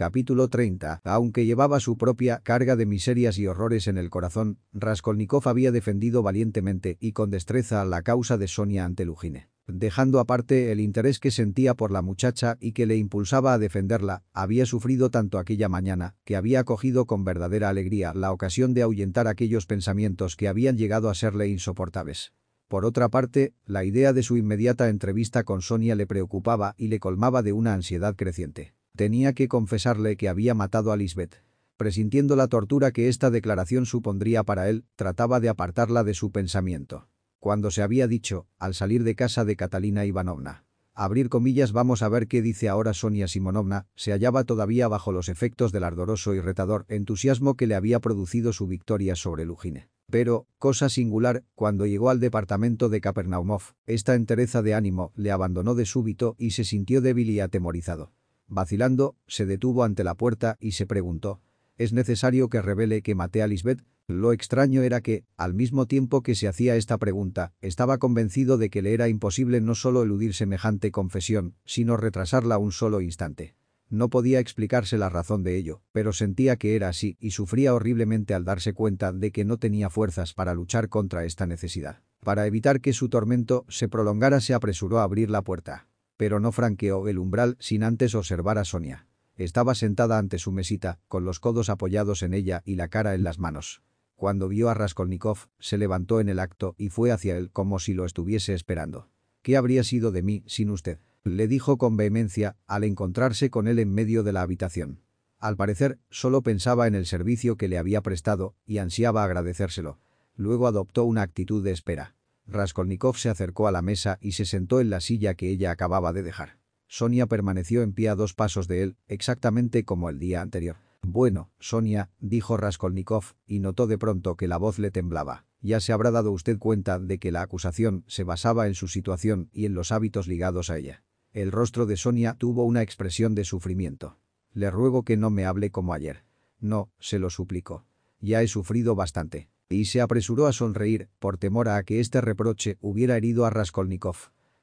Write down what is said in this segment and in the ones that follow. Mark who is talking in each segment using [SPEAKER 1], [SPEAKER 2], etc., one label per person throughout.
[SPEAKER 1] Capítulo 30. Aunque llevaba su propia carga de miserias y horrores en el corazón, Raskolnikov había defendido valientemente y con destreza la causa de Sonia ante Lugine. Dejando aparte el interés que sentía por la muchacha y que le impulsaba a defenderla, había sufrido tanto aquella mañana, que había acogido con verdadera alegría la ocasión de ahuyentar aquellos pensamientos que habían llegado a serle insoportables. Por otra parte, la idea de su inmediata entrevista con Sonia le preocupaba y le colmaba de una ansiedad creciente. Tenía que confesarle que había matado a Lisbeth. Presintiendo la tortura que esta declaración supondría para él, trataba de apartarla de su pensamiento cuando se había dicho, al salir de casa de Catalina Ivanovna. Abrir comillas vamos a ver qué dice ahora Sonia Simonovna, se hallaba todavía bajo los efectos del ardoroso y retador entusiasmo que le había producido su victoria sobre Lugine. Pero, cosa singular, cuando llegó al departamento de Kapernaumov, esta entereza de ánimo le abandonó de súbito y se sintió débil y atemorizado. Vacilando, se detuvo ante la puerta y se preguntó, ¿es necesario que revele que maté a Lisbeth? Lo extraño era que, al mismo tiempo que se hacía esta pregunta, estaba convencido de que le era imposible no solo eludir semejante confesión, sino retrasarla un solo instante. No podía explicarse la razón de ello, pero sentía que era así y sufría horriblemente al darse cuenta de que no tenía fuerzas para luchar contra esta necesidad. Para evitar que su tormento se prolongara se apresuró a abrir la puerta. Pero no franqueó el umbral sin antes observar a Sonia. Estaba sentada ante su mesita, con los codos apoyados en ella y la cara en las manos. Cuando vio a Raskolnikov, se levantó en el acto y fue hacia él como si lo estuviese esperando. ¿Qué habría sido de mí sin usted? Le dijo con vehemencia al encontrarse con él en medio de la habitación. Al parecer, solo pensaba en el servicio que le había prestado y ansiaba agradecérselo. Luego adoptó una actitud de espera. Raskolnikov se acercó a la mesa y se sentó en la silla que ella acababa de dejar. Sonia permaneció en pie a dos pasos de él, exactamente como el día anterior. Bueno, Sonia, dijo Raskolnikov, y notó de pronto que la voz le temblaba. Ya se habrá dado usted cuenta de que la acusación se basaba en su situación y en los hábitos ligados a ella. El rostro de Sonia tuvo una expresión de sufrimiento. Le ruego que no me hable como ayer. No, se lo suplico. Ya he sufrido bastante. Y se apresuró a sonreír, por temor a que este reproche hubiera herido a Raskolnikov.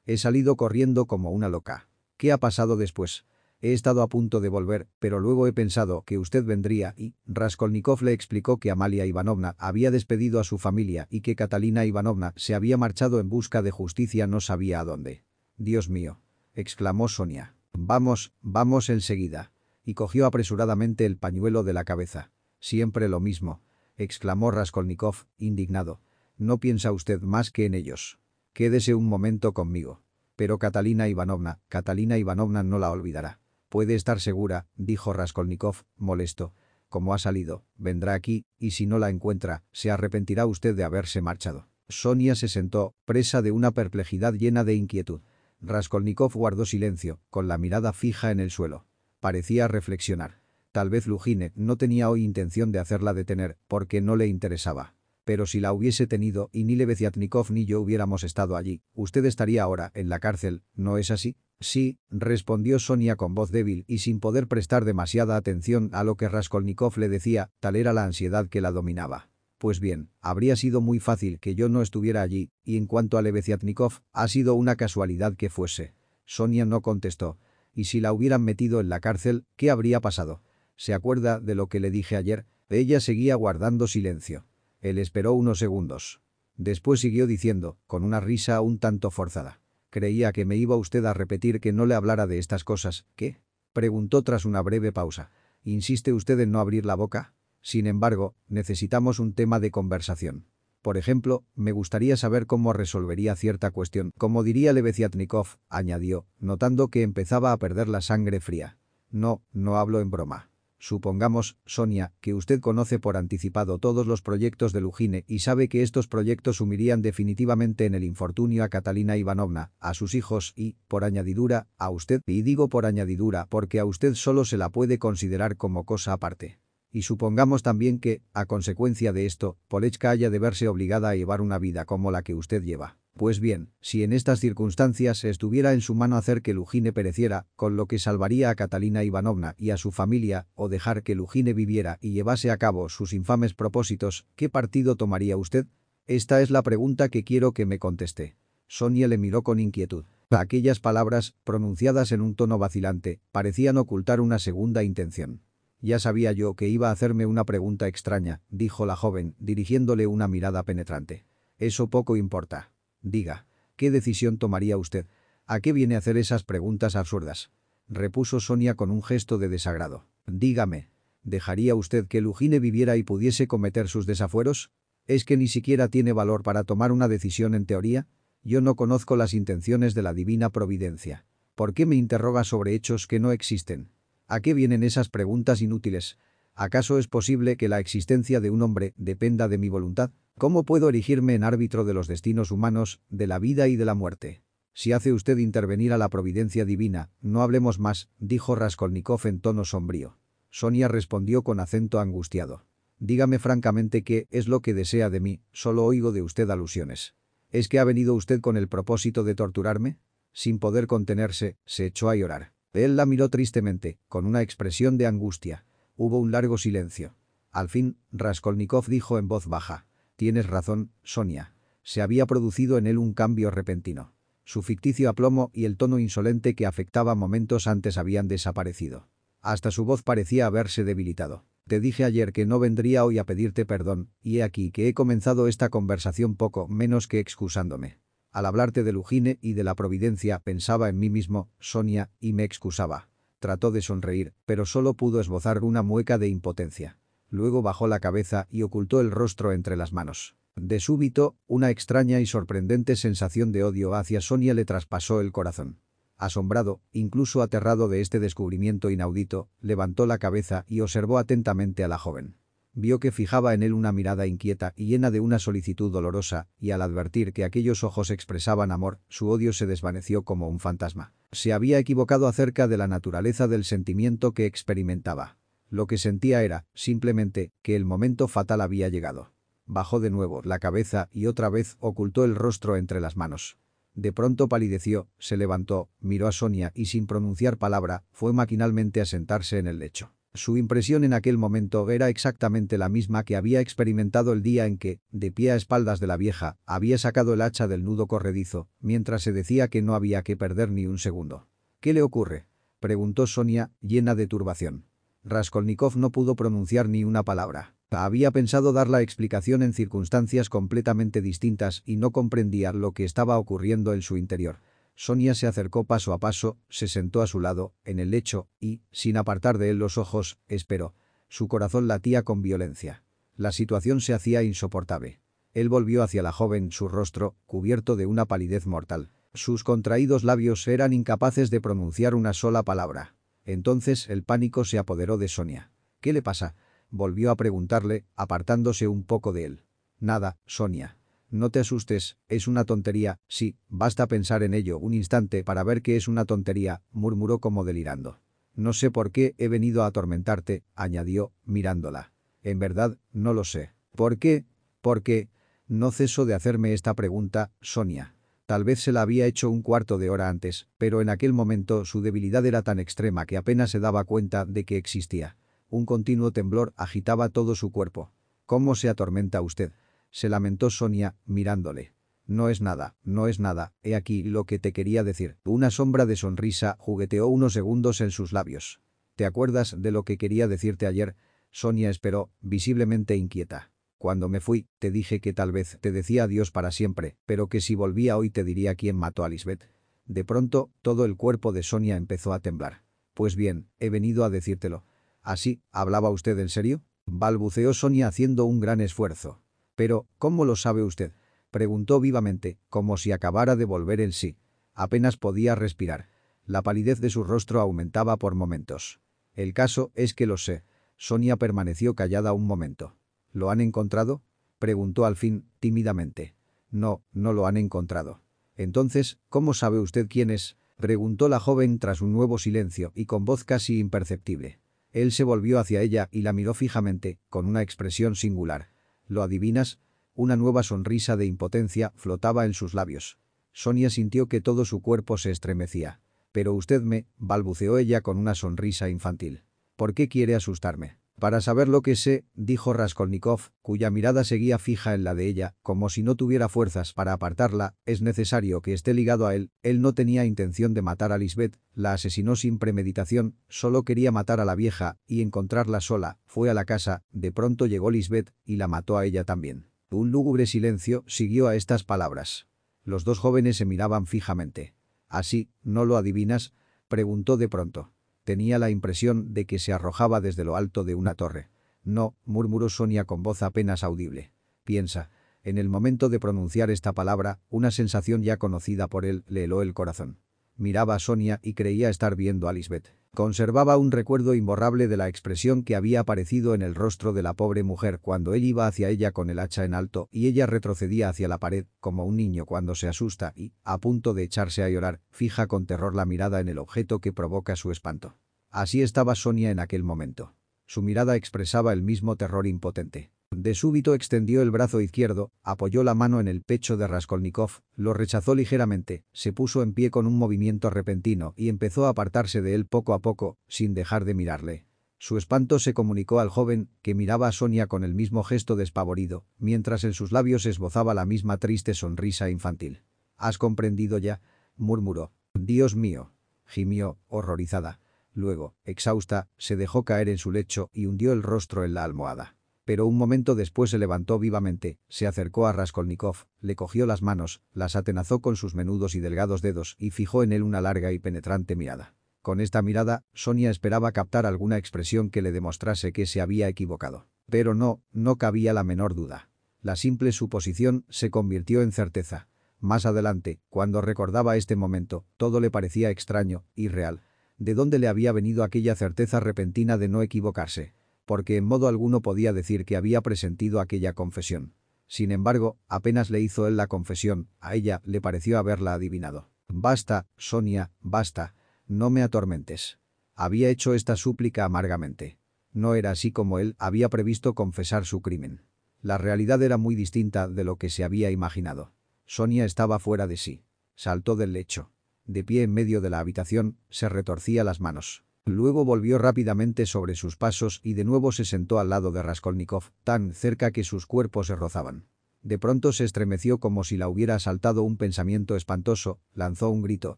[SPEAKER 1] He salido corriendo como una loca. ¿Qué ha pasado después? He estado a punto de volver, pero luego he pensado que usted vendría y... Raskolnikov le explicó que Amalia Ivanovna había despedido a su familia y que Catalina Ivanovna se había marchado en busca de justicia no sabía a dónde. «Dios mío», exclamó Sonia. «Vamos, vamos enseguida». Y cogió apresuradamente el pañuelo de la cabeza. «Siempre lo mismo», exclamó Raskolnikov, indignado. «No piensa usted más que en ellos. Quédese un momento conmigo». Pero Catalina Ivanovna, Catalina Ivanovna no la olvidará. Puede estar segura, dijo Raskolnikov, molesto. Como ha salido, vendrá aquí, y si no la encuentra, se arrepentirá usted de haberse marchado. Sonia se sentó, presa de una perplejidad llena de inquietud. Raskolnikov guardó silencio, con la mirada fija en el suelo. Parecía reflexionar. Tal vez Lugine no tenía hoy intención de hacerla detener, porque no le interesaba. Pero si la hubiese tenido y ni Lebeziatnikov ni yo hubiéramos estado allí, usted estaría ahora en la cárcel, ¿no es así? Sí, respondió Sonia con voz débil y sin poder prestar demasiada atención a lo que Raskolnikov le decía, tal era la ansiedad que la dominaba. Pues bien, habría sido muy fácil que yo no estuviera allí, y en cuanto a Lebeziatnikov, ha sido una casualidad que fuese. Sonia no contestó. Y si la hubieran metido en la cárcel, ¿qué habría pasado? ¿Se acuerda de lo que le dije ayer? Ella seguía guardando silencio. Él esperó unos segundos. Después siguió diciendo, con una risa un tanto forzada. Creía que me iba usted a repetir que no le hablara de estas cosas, ¿qué? Preguntó tras una breve pausa. ¿Insiste usted en no abrir la boca? Sin embargo, necesitamos un tema de conversación. Por ejemplo, me gustaría saber cómo resolvería cierta cuestión. Como diría Lebeziatnikov, añadió, notando que empezaba a perder la sangre fría. No, no hablo en broma. Supongamos, Sonia, que usted conoce por anticipado todos los proyectos de Lugine y sabe que estos proyectos sumirían definitivamente en el infortunio a Catalina Ivanovna, a sus hijos y, por añadidura, a usted, y digo por añadidura porque a usted solo se la puede considerar como cosa aparte. Y supongamos también que, a consecuencia de esto, Polechka haya de verse obligada a llevar una vida como la que usted lleva. Pues bien, si en estas circunstancias estuviera en su mano hacer que Lugine pereciera, con lo que salvaría a Catalina Ivanovna y a su familia, o dejar que Lugine viviera y llevase a cabo sus infames propósitos, ¿qué partido tomaría usted? Esta es la pregunta que quiero que me conteste. Sonia le miró con inquietud. Aquellas palabras, pronunciadas en un tono vacilante, parecían ocultar una segunda intención. Ya sabía yo que iba a hacerme una pregunta extraña, dijo la joven, dirigiéndole una mirada penetrante. Eso poco importa. Diga, ¿qué decisión tomaría usted? ¿A qué viene a hacer esas preguntas absurdas? Repuso Sonia con un gesto de desagrado. Dígame, ¿dejaría usted que Lugine viviera y pudiese cometer sus desafueros? ¿Es que ni siquiera tiene valor para tomar una decisión en teoría? Yo no conozco las intenciones de la divina providencia. ¿Por qué me interroga sobre hechos que no existen? ¿A qué vienen esas preguntas inútiles? ¿Acaso es posible que la existencia de un hombre dependa de mi voluntad? ¿Cómo puedo erigirme en árbitro de los destinos humanos, de la vida y de la muerte? Si hace usted intervenir a la providencia divina, no hablemos más, dijo Raskolnikov en tono sombrío. Sonia respondió con acento angustiado. Dígame francamente qué es lo que desea de mí, solo oigo de usted alusiones. ¿Es que ha venido usted con el propósito de torturarme? Sin poder contenerse, se echó a llorar. Él la miró tristemente, con una expresión de angustia. Hubo un largo silencio. Al fin, Raskolnikov dijo en voz baja. Tienes razón, Sonia. Se había producido en él un cambio repentino. Su ficticio aplomo y el tono insolente que afectaba momentos antes habían desaparecido. Hasta su voz parecía haberse debilitado. Te dije ayer que no vendría hoy a pedirte perdón, y he aquí que he comenzado esta conversación poco menos que excusándome. Al hablarte de Lugine y de la providencia pensaba en mí mismo, Sonia, y me excusaba. Trató de sonreír, pero solo pudo esbozar una mueca de impotencia. Luego bajó la cabeza y ocultó el rostro entre las manos. De súbito, una extraña y sorprendente sensación de odio hacia Sonia le traspasó el corazón. Asombrado, incluso aterrado de este descubrimiento inaudito, levantó la cabeza y observó atentamente a la joven. Vio que fijaba en él una mirada inquieta y llena de una solicitud dolorosa, y al advertir que aquellos ojos expresaban amor, su odio se desvaneció como un fantasma. Se había equivocado acerca de la naturaleza del sentimiento que experimentaba. Lo que sentía era, simplemente, que el momento fatal había llegado. Bajó de nuevo la cabeza y otra vez ocultó el rostro entre las manos. De pronto palideció, se levantó, miró a Sonia y sin pronunciar palabra, fue maquinalmente a sentarse en el lecho. Su impresión en aquel momento era exactamente la misma que había experimentado el día en que, de pie a espaldas de la vieja, había sacado el hacha del nudo corredizo, mientras se decía que no había que perder ni un segundo. ¿Qué le ocurre? preguntó Sonia, llena de turbación. Raskolnikov no pudo pronunciar ni una palabra. Había pensado dar la explicación en circunstancias completamente distintas y no comprendía lo que estaba ocurriendo en su interior. Sonia se acercó paso a paso, se sentó a su lado, en el lecho, y, sin apartar de él los ojos, esperó. Su corazón latía con violencia. La situación se hacía insoportable. Él volvió hacia la joven su rostro, cubierto de una palidez mortal. Sus contraídos labios eran incapaces de pronunciar una sola palabra. Entonces el pánico se apoderó de Sonia. ¿Qué le pasa? volvió a preguntarle, apartándose un poco de él. Nada, Sonia. No te asustes, es una tontería, sí, basta pensar en ello un instante para ver que es una tontería, murmuró como delirando. No sé por qué he venido a atormentarte, añadió, mirándola. En verdad, no lo sé. ¿Por qué? Porque... No ceso de hacerme esta pregunta, Sonia. Tal vez se la había hecho un cuarto de hora antes, pero en aquel momento su debilidad era tan extrema que apenas se daba cuenta de que existía. Un continuo temblor agitaba todo su cuerpo. ¿Cómo se atormenta usted? Se lamentó Sonia, mirándole. No es nada, no es nada, he aquí lo que te quería decir. Una sombra de sonrisa jugueteó unos segundos en sus labios. ¿Te acuerdas de lo que quería decirte ayer? Sonia esperó, visiblemente inquieta. Cuando me fui, te dije que tal vez te decía adiós para siempre, pero que si volvía hoy te diría quién mató a Lisbeth. De pronto, todo el cuerpo de Sonia empezó a temblar. Pues bien, he venido a decírtelo. ¿Así, hablaba usted en serio? Balbuceó Sonia haciendo un gran esfuerzo. Pero, ¿cómo lo sabe usted? Preguntó vivamente, como si acabara de volver en sí. Apenas podía respirar. La palidez de su rostro aumentaba por momentos. El caso es que lo sé. Sonia permaneció callada un momento. ¿Lo han encontrado? Preguntó al fin, tímidamente. No, no lo han encontrado. Entonces, ¿cómo sabe usted quién es? Preguntó la joven tras un nuevo silencio y con voz casi imperceptible. Él se volvió hacia ella y la miró fijamente, con una expresión singular. ¿Lo adivinas? Una nueva sonrisa de impotencia flotaba en sus labios. Sonia sintió que todo su cuerpo se estremecía. Pero usted me, balbuceó ella con una sonrisa infantil. ¿Por qué quiere asustarme? Para saber lo que sé, dijo Raskolnikov, cuya mirada seguía fija en la de ella, como si no tuviera fuerzas para apartarla, es necesario que esté ligado a él. Él no tenía intención de matar a Lisbeth, la asesinó sin premeditación, solo quería matar a la vieja y encontrarla sola. Fue a la casa, de pronto llegó Lisbeth y la mató a ella también. Un lúgubre silencio siguió a estas palabras. Los dos jóvenes se miraban fijamente. ¿Así, no lo adivinas? preguntó de pronto. Tenía la impresión de que se arrojaba desde lo alto de una torre. No, murmuró Sonia con voz apenas audible. Piensa. En el momento de pronunciar esta palabra, una sensación ya conocida por él le heló el corazón. Miraba a Sonia y creía estar viendo a Lisbeth. Conservaba un recuerdo imborrable de la expresión que había aparecido en el rostro de la pobre mujer cuando él iba hacia ella con el hacha en alto y ella retrocedía hacia la pared, como un niño cuando se asusta y, a punto de echarse a llorar, fija con terror la mirada en el objeto que provoca su espanto. Así estaba Sonia en aquel momento. Su mirada expresaba el mismo terror impotente. De súbito extendió el brazo izquierdo, apoyó la mano en el pecho de Raskolnikov, lo rechazó ligeramente, se puso en pie con un movimiento repentino y empezó a apartarse de él poco a poco, sin dejar de mirarle. Su espanto se comunicó al joven, que miraba a Sonia con el mismo gesto despavorido, mientras en sus labios esbozaba la misma triste sonrisa infantil. «¿Has comprendido ya?» murmuró. «Dios mío», gimió, horrorizada. Luego, exhausta, se dejó caer en su lecho y hundió el rostro en la almohada. Pero un momento después se levantó vivamente, se acercó a Raskolnikov, le cogió las manos, las atenazó con sus menudos y delgados dedos y fijó en él una larga y penetrante mirada. Con esta mirada, Sonia esperaba captar alguna expresión que le demostrase que se había equivocado. Pero no, no cabía la menor duda. La simple suposición se convirtió en certeza. Más adelante, cuando recordaba este momento, todo le parecía extraño, irreal de dónde le había venido aquella certeza repentina de no equivocarse, porque en modo alguno podía decir que había presentido aquella confesión. Sin embargo, apenas le hizo él la confesión, a ella le pareció haberla adivinado. «Basta, Sonia, basta. No me atormentes». Había hecho esta súplica amargamente. No era así como él había previsto confesar su crimen. La realidad era muy distinta de lo que se había imaginado. Sonia estaba fuera de sí. Saltó del lecho de pie en medio de la habitación, se retorcía las manos. Luego volvió rápidamente sobre sus pasos y de nuevo se sentó al lado de Raskolnikov, tan cerca que sus cuerpos se rozaban. De pronto se estremeció como si la hubiera asaltado un pensamiento espantoso, lanzó un grito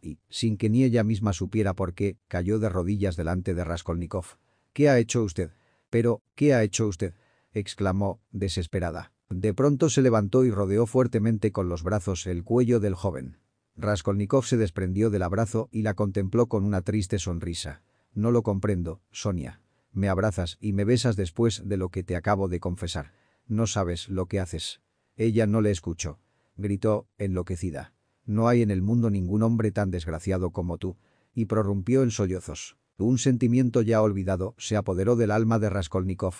[SPEAKER 1] y, sin que ni ella misma supiera por qué, cayó de rodillas delante de Raskolnikov. «¿Qué ha hecho usted? Pero, ¿qué ha hecho usted?» exclamó, desesperada. De pronto se levantó y rodeó fuertemente con los brazos el cuello del joven. Raskolnikov se desprendió del abrazo y la contempló con una triste sonrisa. «No lo comprendo, Sonia. Me abrazas y me besas después de lo que te acabo de confesar. No sabes lo que haces». Ella no le escuchó. Gritó, enloquecida. «No hay en el mundo ningún hombre tan desgraciado como tú». Y prorrumpió en sollozos. Un sentimiento ya olvidado se apoderó del alma de Raskolnikov.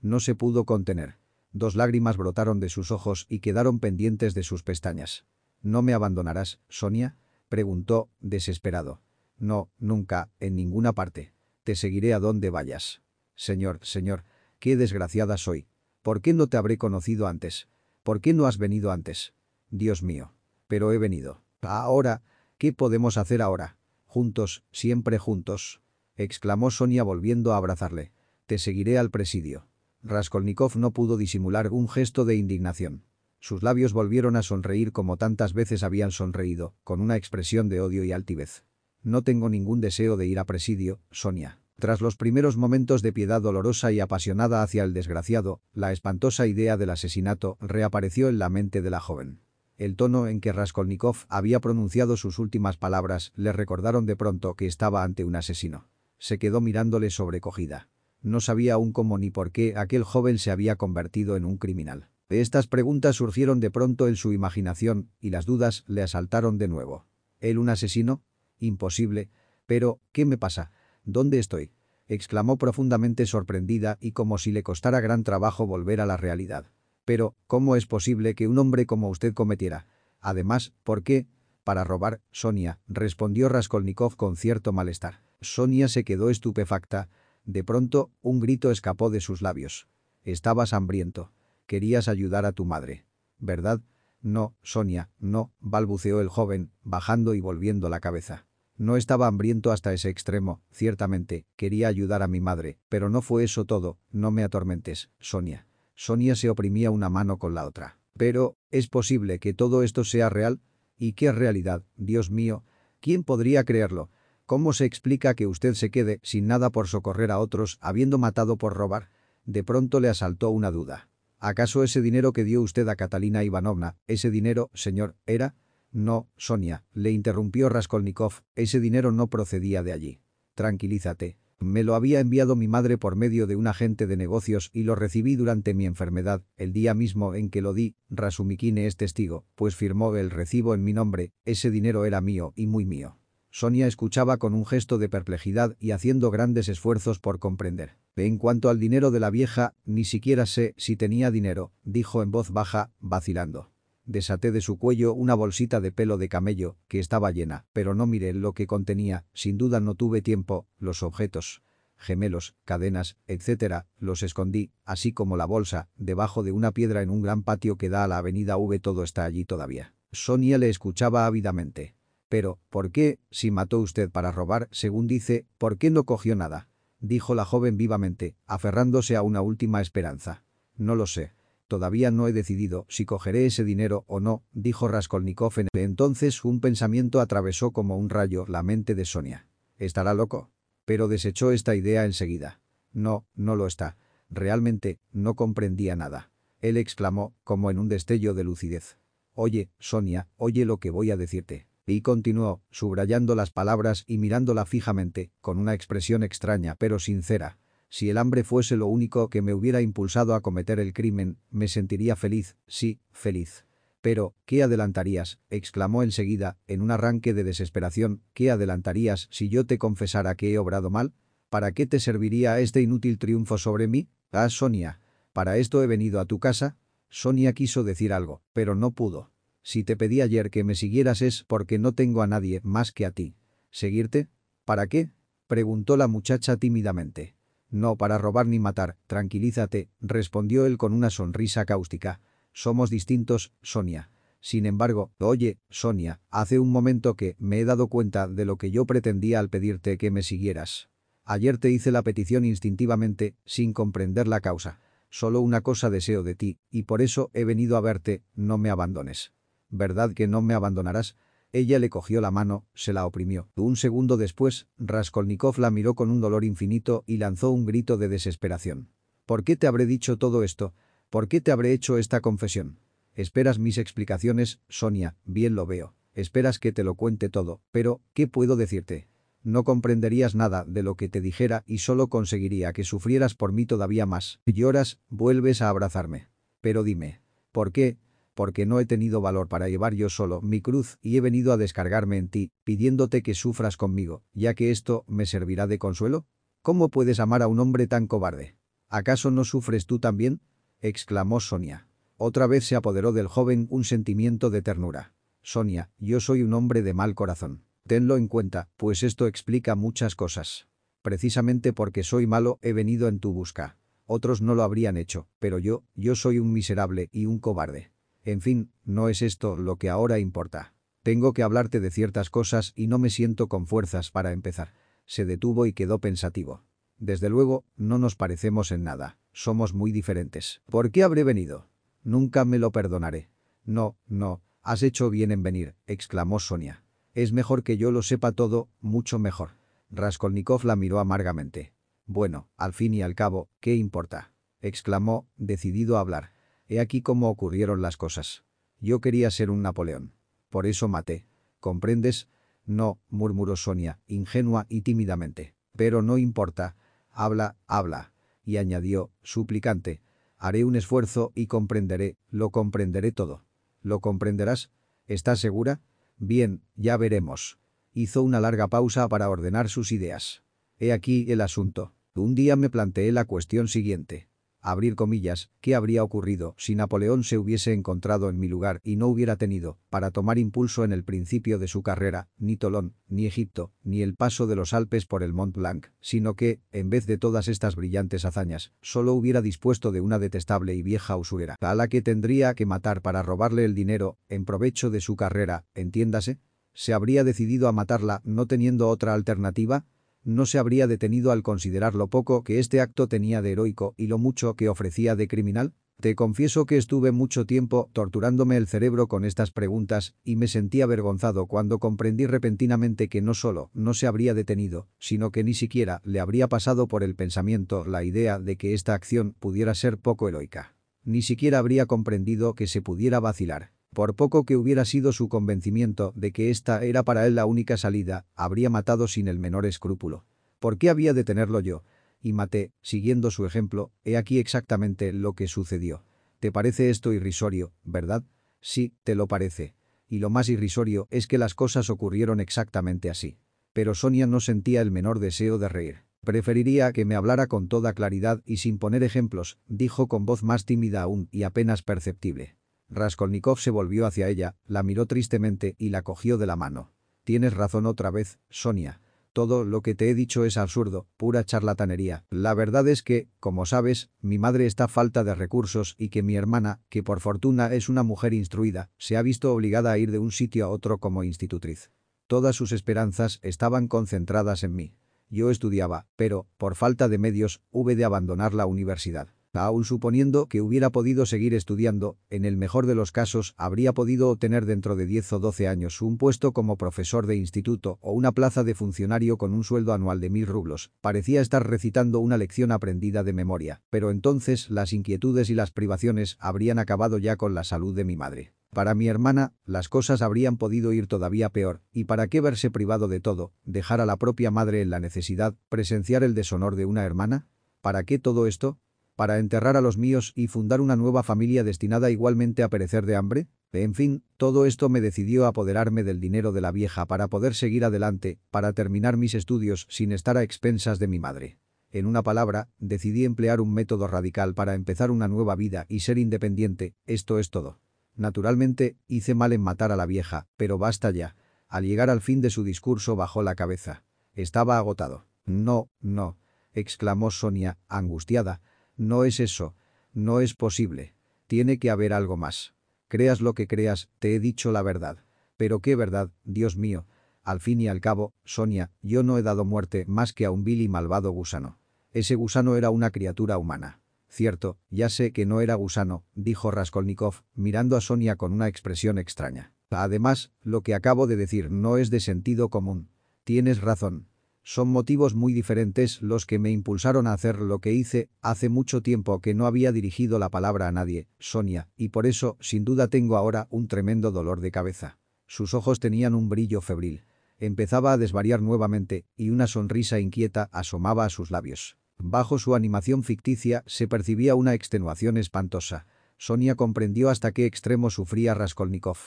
[SPEAKER 1] No se pudo contener. Dos lágrimas brotaron de sus ojos y quedaron pendientes de sus pestañas. ¿No me abandonarás, Sonia? Preguntó, desesperado. No, nunca, en ninguna parte. Te seguiré a donde vayas. Señor, señor, qué desgraciada soy. ¿Por qué no te habré conocido antes? ¿Por qué no has venido antes? Dios mío. Pero he venido. Ahora, ¿qué podemos hacer ahora? Juntos, siempre juntos. exclamó Sonia volviendo a abrazarle. Te seguiré al presidio. Raskolnikov no pudo disimular un gesto de indignación. Sus labios volvieron a sonreír como tantas veces habían sonreído, con una expresión de odio y altivez. No tengo ningún deseo de ir a presidio, Sonia. Tras los primeros momentos de piedad dolorosa y apasionada hacia el desgraciado, la espantosa idea del asesinato reapareció en la mente de la joven. El tono en que Raskolnikov había pronunciado sus últimas palabras le recordaron de pronto que estaba ante un asesino. Se quedó mirándole sobrecogida. No sabía aún cómo ni por qué aquel joven se había convertido en un criminal. Estas preguntas surgieron de pronto en su imaginación y las dudas le asaltaron de nuevo. ¿Él un asesino? Imposible. Pero, ¿qué me pasa? ¿Dónde estoy? exclamó profundamente sorprendida y como si le costara gran trabajo volver a la realidad. Pero, ¿cómo es posible que un hombre como usted cometiera? Además, ¿por qué? Para robar, Sonia, respondió Raskolnikov con cierto malestar. Sonia se quedó estupefacta. De pronto, un grito escapó de sus labios. Estabas hambriento. Querías ayudar a tu madre. ¿Verdad? No, Sonia, no, balbuceó el joven, bajando y volviendo la cabeza. No estaba hambriento hasta ese extremo, ciertamente, quería ayudar a mi madre, pero no fue eso todo, no me atormentes, Sonia. Sonia se oprimía una mano con la otra. Pero, ¿es posible que todo esto sea real? ¿Y qué realidad, Dios mío? ¿Quién podría creerlo? ¿Cómo se explica que usted se quede sin nada por socorrer a otros habiendo matado por robar? De pronto le asaltó una duda. ¿Acaso ese dinero que dio usted a Catalina Ivanovna, ese dinero, señor, era? No, Sonia, le interrumpió Raskolnikov, ese dinero no procedía de allí. Tranquilízate. Me lo había enviado mi madre por medio de un agente de negocios y lo recibí durante mi enfermedad, el día mismo en que lo di, Rasumikine es testigo, pues firmó el recibo en mi nombre, ese dinero era mío y muy mío. Sonia escuchaba con un gesto de perplejidad y haciendo grandes esfuerzos por comprender. En cuanto al dinero de la vieja, ni siquiera sé si tenía dinero, dijo en voz baja, vacilando. Desaté de su cuello una bolsita de pelo de camello, que estaba llena, pero no miré lo que contenía, sin duda no tuve tiempo, los objetos, gemelos, cadenas, etc., los escondí, así como la bolsa, debajo de una piedra en un gran patio que da a la avenida V todo está allí todavía. Sonia le escuchaba ávidamente. Pero, ¿por qué, si mató usted para robar, según dice, ¿por qué no cogió nada? Dijo la joven vivamente, aferrándose a una última esperanza. No lo sé. Todavía no he decidido si cogeré ese dinero o no, dijo Raskolnikov en entonces un pensamiento atravesó como un rayo la mente de Sonia. ¿Estará loco? Pero desechó esta idea enseguida. No, no lo está. Realmente, no comprendía nada. Él exclamó, como en un destello de lucidez. Oye, Sonia, oye lo que voy a decirte. Y continuó, subrayando las palabras y mirándola fijamente, con una expresión extraña pero sincera. Si el hambre fuese lo único que me hubiera impulsado a cometer el crimen, me sentiría feliz, sí, feliz. Pero, ¿qué adelantarías? exclamó enseguida, en un arranque de desesperación, ¿qué adelantarías si yo te confesara que he obrado mal? ¿Para qué te serviría este inútil triunfo sobre mí? Ah, Sonia. ¿Para esto he venido a tu casa? Sonia quiso decir algo, pero no pudo. Si te pedí ayer que me siguieras es porque no tengo a nadie más que a ti. ¿Seguirte? ¿Para qué? preguntó la muchacha tímidamente. No para robar ni matar, tranquilízate, respondió él con una sonrisa cáustica. Somos distintos, Sonia. Sin embargo, oye, Sonia, hace un momento que me he dado cuenta de lo que yo pretendía al pedirte que me siguieras. Ayer te hice la petición instintivamente, sin comprender la causa. Solo una cosa deseo de ti, y por eso he venido a verte, no me abandones. ¿Verdad que no me abandonarás? Ella le cogió la mano, se la oprimió. Un segundo después, Raskolnikov la miró con un dolor infinito y lanzó un grito de desesperación. ¿Por qué te habré dicho todo esto? ¿Por qué te habré hecho esta confesión? Esperas mis explicaciones, Sonia, bien lo veo. Esperas que te lo cuente todo, pero, ¿qué puedo decirte? No comprenderías nada de lo que te dijera y solo conseguiría que sufrieras por mí todavía más. Lloras, vuelves a abrazarme. Pero dime, ¿por qué, porque no he tenido valor para llevar yo solo mi cruz y he venido a descargarme en ti, pidiéndote que sufras conmigo, ya que esto me servirá de consuelo? ¿Cómo puedes amar a un hombre tan cobarde? ¿Acaso no sufres tú también? exclamó Sonia. Otra vez se apoderó del joven un sentimiento de ternura. Sonia, yo soy un hombre de mal corazón. Tenlo en cuenta, pues esto explica muchas cosas. Precisamente porque soy malo he venido en tu busca. Otros no lo habrían hecho, pero yo, yo soy un miserable y un cobarde. En fin, no es esto lo que ahora importa. Tengo que hablarte de ciertas cosas y no me siento con fuerzas para empezar. Se detuvo y quedó pensativo. Desde luego, no nos parecemos en nada. Somos muy diferentes. ¿Por qué habré venido? Nunca me lo perdonaré. No, no, has hecho bien en venir, exclamó Sonia. Es mejor que yo lo sepa todo, mucho mejor. Raskolnikov la miró amargamente. Bueno, al fin y al cabo, ¿qué importa? exclamó, decidido a hablar. He aquí cómo ocurrieron las cosas. Yo quería ser un Napoleón. Por eso maté. ¿Comprendes? No, murmuró Sonia, ingenua y tímidamente. Pero no importa. Habla, habla. Y añadió, suplicante. Haré un esfuerzo y comprenderé, lo comprenderé todo. ¿Lo comprenderás? ¿Estás segura? Bien, ya veremos. Hizo una larga pausa para ordenar sus ideas. He aquí el asunto. Un día me planteé la cuestión siguiente abrir comillas, ¿qué habría ocurrido si Napoleón se hubiese encontrado en mi lugar y no hubiera tenido, para tomar impulso en el principio de su carrera, ni Tolón, ni Egipto, ni el paso de los Alpes por el Mont Blanc, sino que, en vez de todas estas brillantes hazañas, solo hubiera dispuesto de una detestable y vieja usurera, a la que tendría que matar para robarle el dinero, en provecho de su carrera, entiéndase? ¿Se habría decidido a matarla no teniendo otra alternativa? ¿No se habría detenido al considerar lo poco que este acto tenía de heroico y lo mucho que ofrecía de criminal? Te confieso que estuve mucho tiempo torturándome el cerebro con estas preguntas y me sentí avergonzado cuando comprendí repentinamente que no solo no se habría detenido, sino que ni siquiera le habría pasado por el pensamiento la idea de que esta acción pudiera ser poco heroica. Ni siquiera habría comprendido que se pudiera vacilar. Por poco que hubiera sido su convencimiento de que esta era para él la única salida, habría matado sin el menor escrúpulo. ¿Por qué había de tenerlo yo? y maté, siguiendo su ejemplo, he aquí exactamente lo que sucedió. ¿Te parece esto irrisorio, verdad? Sí, te lo parece. Y lo más irrisorio es que las cosas ocurrieron exactamente así. Pero Sonia no sentía el menor deseo de reír. Preferiría que me hablara con toda claridad y sin poner ejemplos, dijo con voz más tímida aún y apenas perceptible. Raskolnikov se volvió hacia ella, la miró tristemente y la cogió de la mano. Tienes razón otra vez, Sonia. Todo lo que te he dicho es absurdo, pura charlatanería. La verdad es que, como sabes, mi madre está falta de recursos y que mi hermana, que por fortuna es una mujer instruida, se ha visto obligada a ir de un sitio a otro como institutriz. Todas sus esperanzas estaban concentradas en mí. Yo estudiaba, pero, por falta de medios, hube de abandonar la universidad. Aún suponiendo que hubiera podido seguir estudiando, en el mejor de los casos habría podido obtener dentro de 10 o 12 años un puesto como profesor de instituto o una plaza de funcionario con un sueldo anual de mil rublos. Parecía estar recitando una lección aprendida de memoria, pero entonces las inquietudes y las privaciones habrían acabado ya con la salud de mi madre. Para mi hermana, las cosas habrían podido ir todavía peor, y para qué verse privado de todo, dejar a la propia madre en la necesidad, presenciar el deshonor de una hermana? ¿Para qué todo esto? Para enterrar a los míos y fundar una nueva familia destinada igualmente a perecer de hambre? En fin, todo esto me decidió apoderarme del dinero de la vieja para poder seguir adelante, para terminar mis estudios sin estar a expensas de mi madre. En una palabra, decidí emplear un método radical para empezar una nueva vida y ser independiente, esto es todo. Naturalmente, hice mal en matar a la vieja, pero basta ya. Al llegar al fin de su discurso bajó la cabeza. Estaba agotado. No, no, exclamó Sonia, angustiada, no es eso. No es posible. Tiene que haber algo más. Creas lo que creas, te he dicho la verdad. Pero qué verdad, Dios mío. Al fin y al cabo, Sonia, yo no he dado muerte más que a un vil y malvado gusano. Ese gusano era una criatura humana. Cierto, ya sé que no era gusano, dijo Raskolnikov, mirando a Sonia con una expresión extraña. Además, lo que acabo de decir no es de sentido común. Tienes razón. Son motivos muy diferentes los que me impulsaron a hacer lo que hice hace mucho tiempo que no había dirigido la palabra a nadie, Sonia, y por eso, sin duda tengo ahora un tremendo dolor de cabeza. Sus ojos tenían un brillo febril. Empezaba a desvariar nuevamente y una sonrisa inquieta asomaba a sus labios. Bajo su animación ficticia se percibía una extenuación espantosa. Sonia comprendió hasta qué extremo sufría Raskolnikov.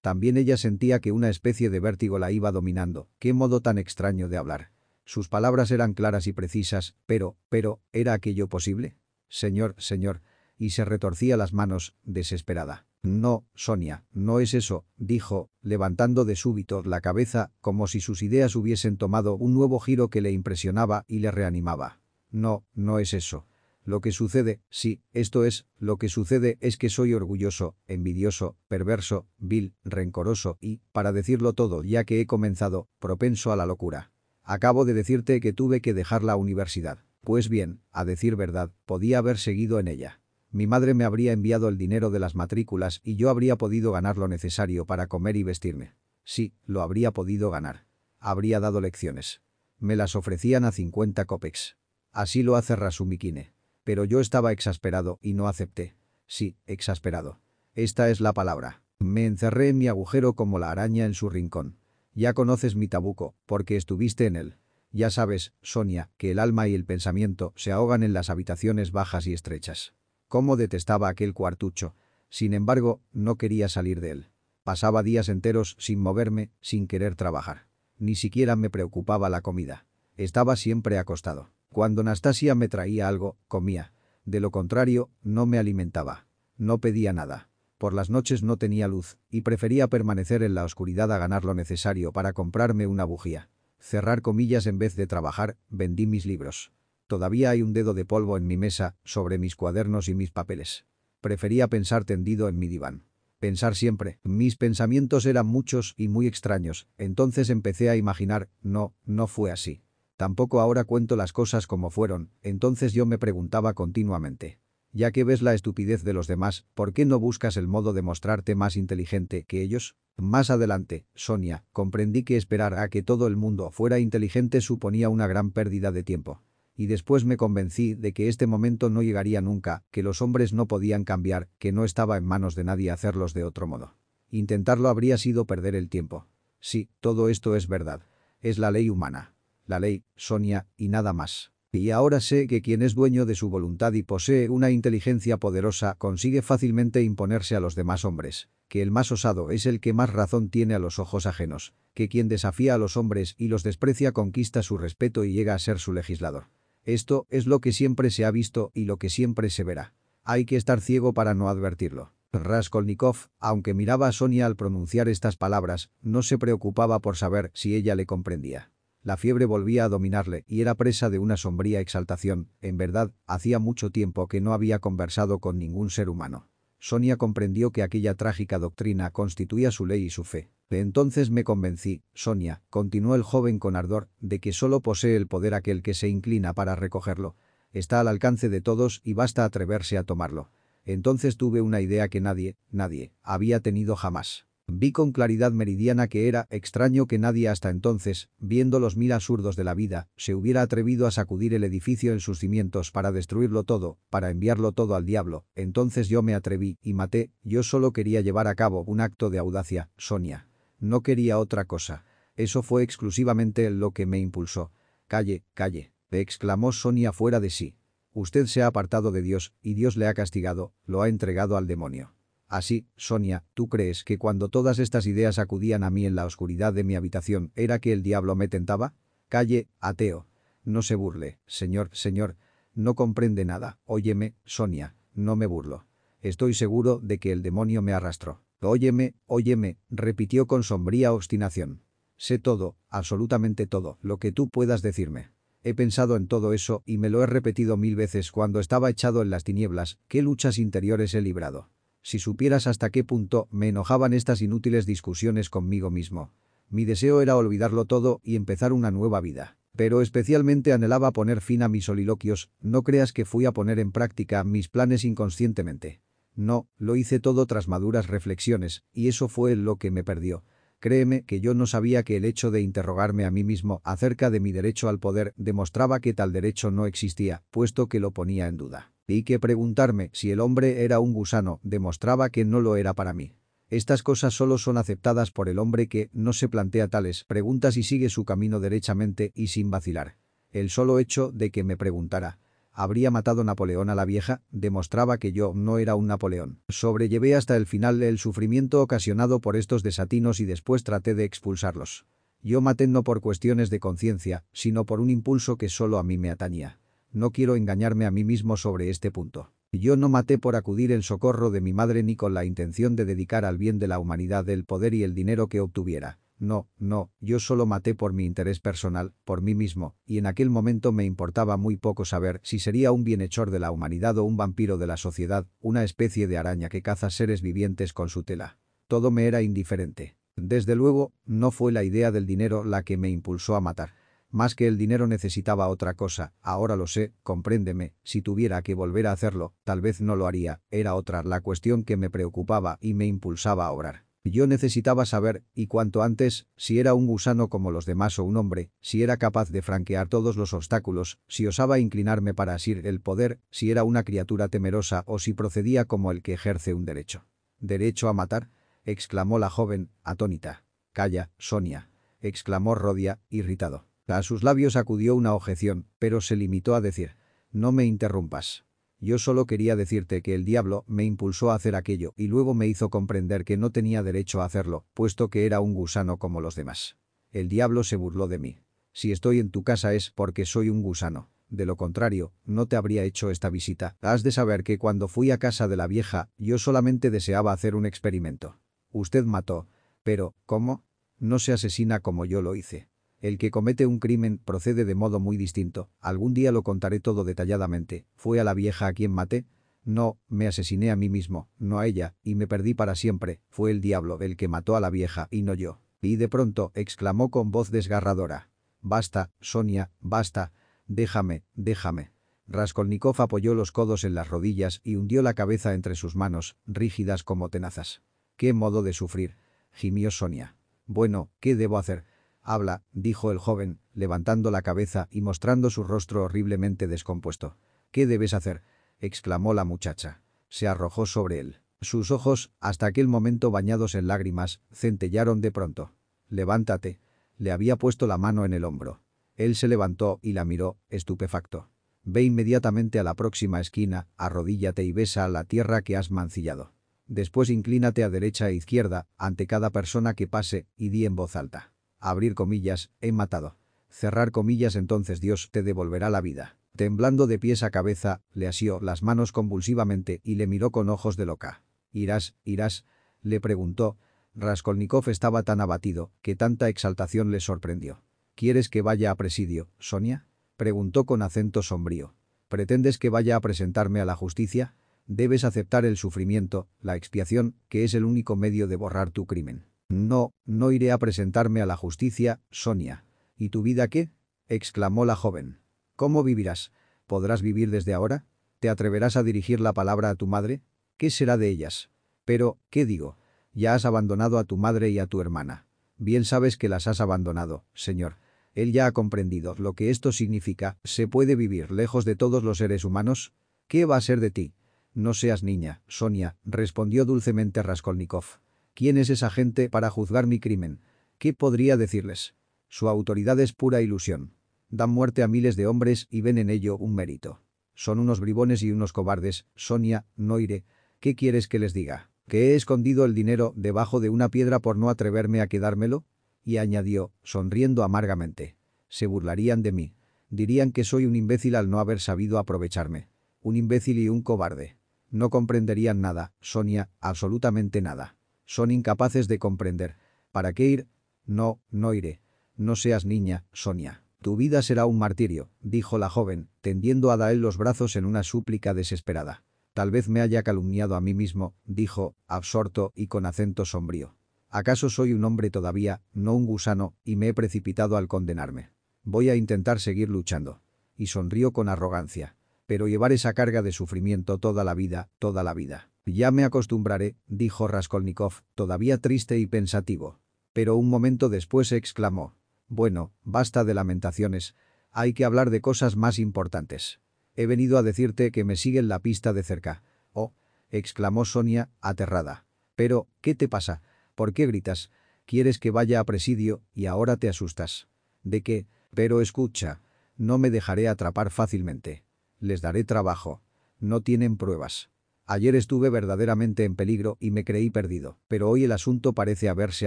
[SPEAKER 1] También ella sentía que una especie de vértigo la iba dominando. Qué modo tan extraño de hablar. Sus palabras eran claras y precisas, pero, pero, ¿era aquello posible? Señor, señor. Y se retorcía las manos, desesperada. No, Sonia, no es eso, dijo, levantando de súbito la cabeza, como si sus ideas hubiesen tomado un nuevo giro que le impresionaba y le reanimaba. No, no es eso. Lo que sucede, sí, esto es, lo que sucede es que soy orgulloso, envidioso, perverso, vil, rencoroso y, para decirlo todo ya que he comenzado, propenso a la locura. Acabo de decirte que tuve que dejar la universidad. Pues bien, a decir verdad, podía haber seguido en ella. Mi madre me habría enviado el dinero de las matrículas y yo habría podido ganar lo necesario para comer y vestirme. Sí, lo habría podido ganar. Habría dado lecciones. Me las ofrecían a 50 copex. Así lo hace Rasumikine. Pero yo estaba exasperado y no acepté. Sí, exasperado. Esta es la palabra. Me encerré en mi agujero como la araña en su rincón. Ya conoces mi tabuco, porque estuviste en él. Ya sabes, Sonia, que el alma y el pensamiento se ahogan en las habitaciones bajas y estrechas. Cómo detestaba aquel cuartucho. Sin embargo, no quería salir de él. Pasaba días enteros sin moverme, sin querer trabajar. Ni siquiera me preocupaba la comida. Estaba siempre acostado. Cuando Nastasia me traía algo, comía. De lo contrario, no me alimentaba. No pedía nada. Por las noches no tenía luz, y prefería permanecer en la oscuridad a ganar lo necesario para comprarme una bujía. Cerrar comillas en vez de trabajar, vendí mis libros. Todavía hay un dedo de polvo en mi mesa, sobre mis cuadernos y mis papeles. Prefería pensar tendido en mi diván. Pensar siempre. Mis pensamientos eran muchos y muy extraños. Entonces empecé a imaginar, no, no fue así. Tampoco ahora cuento las cosas como fueron, entonces yo me preguntaba continuamente. Ya que ves la estupidez de los demás, ¿por qué no buscas el modo de mostrarte más inteligente que ellos? Más adelante, Sonia, comprendí que esperar a que todo el mundo fuera inteligente suponía una gran pérdida de tiempo y después me convencí de que este momento no llegaría nunca, que los hombres no podían cambiar, que no estaba en manos de nadie hacerlos de otro modo. Intentarlo habría sido perder el tiempo. Sí, todo esto es verdad. Es la ley humana. La ley, Sonia, y nada más. Y ahora sé que quien es dueño de su voluntad y posee una inteligencia poderosa consigue fácilmente imponerse a los demás hombres, que el más osado es el que más razón tiene a los ojos ajenos, que quien desafía a los hombres y los desprecia conquista su respeto y llega a ser su legislador. Esto es lo que siempre se ha visto y lo que siempre se verá. Hay que estar ciego para no advertirlo. Raskolnikov, aunque miraba a Sonia al pronunciar estas palabras, no se preocupaba por saber si ella le comprendía. La fiebre volvía a dominarle y era presa de una sombría exaltación. En verdad, hacía mucho tiempo que no había conversado con ningún ser humano. Sonia comprendió que aquella trágica doctrina constituía su ley y su fe. De entonces me convencí, Sonia, continuó el joven con ardor, de que solo posee el poder aquel que se inclina para recogerlo. Está al alcance de todos y basta atreverse a tomarlo. Entonces tuve una idea que nadie, nadie, había tenido jamás. Vi con claridad meridiana que era extraño que nadie hasta entonces, viendo los mil absurdos de la vida, se hubiera atrevido a sacudir el edificio en sus cimientos para destruirlo todo, para enviarlo todo al diablo. Entonces yo me atreví y maté, yo solo quería llevar a cabo un acto de audacia, Sonia. No quería otra cosa. Eso fue exclusivamente lo que me impulsó. Calle, calle, exclamó Sonia fuera de sí. Usted se ha apartado de Dios, y Dios le ha castigado, lo ha entregado al demonio. Así, Sonia, ¿tú crees que cuando todas estas ideas acudían a mí en la oscuridad de mi habitación era que el diablo me tentaba? Calle, ateo. No se burle, señor, señor. No comprende nada. Óyeme, Sonia, no me burlo. Estoy seguro de que el demonio me arrastró. Óyeme, óyeme, repitió con sombría obstinación. Sé todo, absolutamente todo, lo que tú puedas decirme. He pensado en todo eso y me lo he repetido mil veces cuando estaba echado en las tinieblas, qué luchas interiores he librado. Si supieras hasta qué punto me enojaban estas inútiles discusiones conmigo mismo. Mi deseo era olvidarlo todo y empezar una nueva vida. Pero especialmente anhelaba poner fin a mis soliloquios, no creas que fui a poner en práctica mis planes inconscientemente. No, lo hice todo tras maduras reflexiones, y eso fue lo que me perdió. Créeme que yo no sabía que el hecho de interrogarme a mí mismo acerca de mi derecho al poder demostraba que tal derecho no existía, puesto que lo ponía en duda. Y que preguntarme si el hombre era un gusano demostraba que no lo era para mí. Estas cosas solo son aceptadas por el hombre que no se plantea tales preguntas y sigue su camino derechamente y sin vacilar. El solo hecho de que me preguntara, habría matado Napoleón a la vieja, demostraba que yo no era un Napoleón. Sobrellevé hasta el final el sufrimiento ocasionado por estos desatinos y después traté de expulsarlos. Yo maté no por cuestiones de conciencia, sino por un impulso que solo a mí me atañía. No quiero engañarme a mí mismo sobre este punto. Yo no maté por acudir en socorro de mi madre ni con la intención de dedicar al bien de la humanidad el poder y el dinero que obtuviera. No, no, yo solo maté por mi interés personal, por mí mismo, y en aquel momento me importaba muy poco saber si sería un bienhechor de la humanidad o un vampiro de la sociedad, una especie de araña que caza seres vivientes con su tela. Todo me era indiferente. Desde luego, no fue la idea del dinero la que me impulsó a matar. Más que el dinero necesitaba otra cosa, ahora lo sé, compréndeme, si tuviera que volver a hacerlo, tal vez no lo haría, era otra la cuestión que me preocupaba y me impulsaba a obrar. Yo necesitaba saber, y cuanto antes, si era un gusano como los demás o un hombre, si era capaz de franquear todos los obstáculos, si osaba inclinarme para asir el poder, si era una criatura temerosa o si procedía como el que ejerce un derecho. ¿Derecho a matar? exclamó la joven, atónita. Calla, Sonia, exclamó Rodia, irritado. A sus labios acudió una objeción, pero se limitó a decir, no me interrumpas. Yo solo quería decirte que el diablo me impulsó a hacer aquello y luego me hizo comprender que no tenía derecho a hacerlo, puesto que era un gusano como los demás. El diablo se burló de mí. Si estoy en tu casa es porque soy un gusano. De lo contrario, no te habría hecho esta visita. Has de saber que cuando fui a casa de la vieja, yo solamente deseaba hacer un experimento. Usted mató. Pero, ¿cómo? No se asesina como yo lo hice. El que comete un crimen procede de modo muy distinto. Algún día lo contaré todo detalladamente. ¿Fue a la vieja a quien maté? No, me asesiné a mí mismo, no a ella, y me perdí para siempre, fue el diablo el que mató a la vieja y no yo. Y de pronto exclamó con voz desgarradora. Basta, Sonia, basta. Déjame, déjame. Raskolnikov apoyó los codos en las rodillas y hundió la cabeza entre sus manos, rígidas como tenazas. «¿Qué modo de sufrir?» gimió Sonia. «Bueno, ¿qué debo hacer?» «Habla», dijo el joven, levantando la cabeza y mostrando su rostro horriblemente descompuesto. «¿Qué debes hacer?» exclamó la muchacha. Se arrojó sobre él. Sus ojos, hasta aquel momento bañados en lágrimas, centellaron de pronto. «Levántate». Le había puesto la mano en el hombro. Él se levantó y la miró, estupefacto. Ve inmediatamente a la próxima esquina, arrodíllate y besa la tierra que has mancillado. Después inclínate a derecha e izquierda, ante cada persona que pase, y di en voz alta. Abrir comillas, he matado. Cerrar comillas entonces Dios te devolverá la vida. Temblando de pies a cabeza, le asió las manos convulsivamente y le miró con ojos de loca. ¿Irás, irás? Le preguntó. Raskolnikov estaba tan abatido que tanta exaltación le sorprendió. ¿Quieres que vaya a presidio, Sonia? Preguntó con acento sombrío. ¿Pretendes que vaya a presentarme a la justicia? Debes aceptar el sufrimiento, la expiación, que es el único medio de borrar tu crimen. No, no iré a presentarme a la justicia, Sonia. ¿Y tu vida qué? exclamó la joven. ¿Cómo vivirás? ¿Podrás vivir desde ahora? ¿Te atreverás a dirigir la palabra a tu madre? ¿Qué será de ellas? Pero, ¿qué digo? Ya has abandonado a tu madre y a tu hermana. Bien sabes que las has abandonado, señor. Él ya ha comprendido lo que esto significa. ¿Se puede vivir lejos de todos los seres humanos? ¿Qué va a ser de ti? No seas niña, Sonia, respondió dulcemente Raskolnikov. ¿Quién es esa gente para juzgar mi crimen? ¿Qué podría decirles? Su autoridad es pura ilusión. Dan muerte a miles de hombres y ven en ello un mérito. Son unos bribones y unos cobardes. Sonia, no iré. ¿Qué quieres que les diga? ¿Que he escondido el dinero debajo de una piedra por no atreverme a quedármelo? y añadió, sonriendo amargamente. Se burlarían de mí. Dirían que soy un imbécil al no haber sabido aprovecharme. Un imbécil y un cobarde. No comprenderían nada, Sonia, absolutamente nada. Son incapaces de comprender. ¿Para qué ir? No, no iré. No seas niña, Sonia. Tu vida será un martirio, dijo la joven, tendiendo a Dael los brazos en una súplica desesperada. Tal vez me haya calumniado a mí mismo, dijo, absorto y con acento sombrío. ¿Acaso soy un hombre todavía, no un gusano, y me he precipitado al condenarme? Voy a intentar seguir luchando. Y sonrió con arrogancia. Pero llevar esa carga de sufrimiento toda la vida, toda la vida. Ya me acostumbraré, dijo Raskolnikov, todavía triste y pensativo. Pero un momento después exclamó. Bueno, basta de lamentaciones. Hay que hablar de cosas más importantes. He venido a decirte que me siguen la pista de cerca. Oh, exclamó Sonia, aterrada. Pero, ¿qué te pasa? ¿Por qué gritas? Quieres que vaya a presidio y ahora te asustas. ¿De qué? Pero escucha. No me dejaré atrapar fácilmente. Les daré trabajo. No tienen pruebas. Ayer estuve verdaderamente en peligro y me creí perdido, pero hoy el asunto parece haberse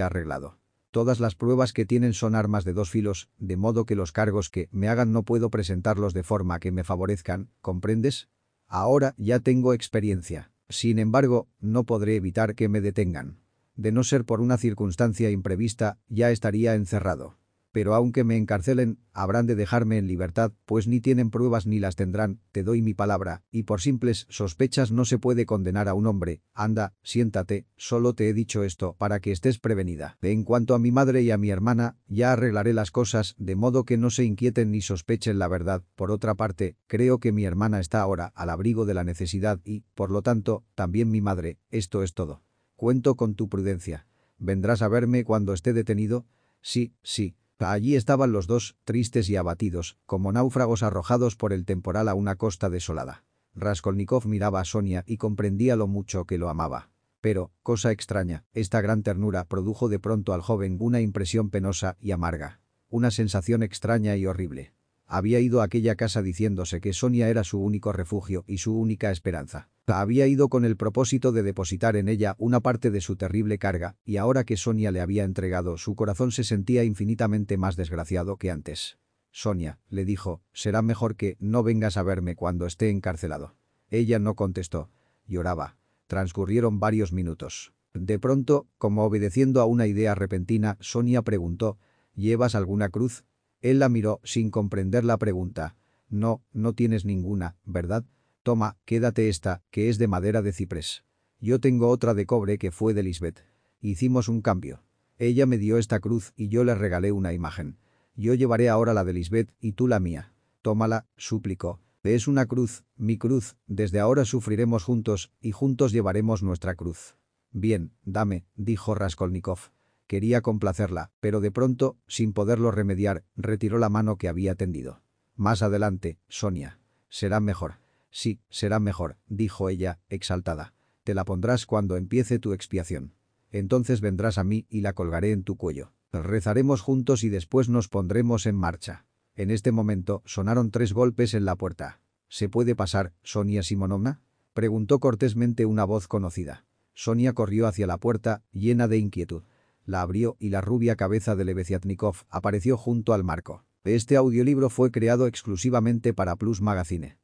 [SPEAKER 1] arreglado. Todas las pruebas que tienen son armas de dos filos, de modo que los cargos que me hagan no puedo presentarlos de forma que me favorezcan, ¿comprendes? Ahora ya tengo experiencia. Sin embargo, no podré evitar que me detengan. De no ser por una circunstancia imprevista, ya estaría encerrado. Pero aunque me encarcelen, habrán de dejarme en libertad, pues ni tienen pruebas ni las tendrán, te doy mi palabra, y por simples sospechas no se puede condenar a un hombre. Anda, siéntate, solo te he dicho esto para que estés prevenida. En cuanto a mi madre y a mi hermana, ya arreglaré las cosas, de modo que no se inquieten ni sospechen la verdad. Por otra parte, creo que mi hermana está ahora al abrigo de la necesidad y, por lo tanto, también mi madre, esto es todo. Cuento con tu prudencia. ¿Vendrás a verme cuando esté detenido? Sí, sí. Allí estaban los dos, tristes y abatidos, como náufragos arrojados por el temporal a una costa desolada. Raskolnikov miraba a Sonia y comprendía lo mucho que lo amaba. Pero, cosa extraña, esta gran ternura produjo de pronto al joven una impresión penosa y amarga. Una sensación extraña y horrible. Había ido a aquella casa diciéndose que Sonia era su único refugio y su única esperanza. Había ido con el propósito de depositar en ella una parte de su terrible carga, y ahora que Sonia le había entregado, su corazón se sentía infinitamente más desgraciado que antes. Sonia, le dijo, será mejor que no vengas a verme cuando esté encarcelado. Ella no contestó. Lloraba. Transcurrieron varios minutos. De pronto, como obedeciendo a una idea repentina, Sonia preguntó, ¿Llevas alguna cruz? Él la miró sin comprender la pregunta. No, no tienes ninguna, ¿verdad? Toma, quédate esta, que es de madera de ciprés. Yo tengo otra de cobre que fue de Lisbeth. Hicimos un cambio. Ella me dio esta cruz y yo le regalé una imagen. Yo llevaré ahora la de Lisbeth y tú la mía. Tómala, suplicó. Es una cruz, mi cruz, desde ahora sufriremos juntos y juntos llevaremos nuestra cruz. Bien, dame, dijo Raskolnikov. Quería complacerla, pero de pronto, sin poderlo remediar, retiró la mano que había tendido. Más adelante, Sonia. Será mejor. Sí, será mejor, dijo ella, exaltada. Te la pondrás cuando empiece tu expiación. Entonces vendrás a mí y la colgaré en tu cuello. Rezaremos juntos y después nos pondremos en marcha. En este momento sonaron tres golpes en la puerta. ¿Se puede pasar, Sonia Simonovna? Preguntó cortésmente una voz conocida. Sonia corrió hacia la puerta, llena de inquietud. La abrió y la rubia cabeza de Lebeziatnikov apareció junto al marco. Este audiolibro fue creado exclusivamente para Plus Magazine.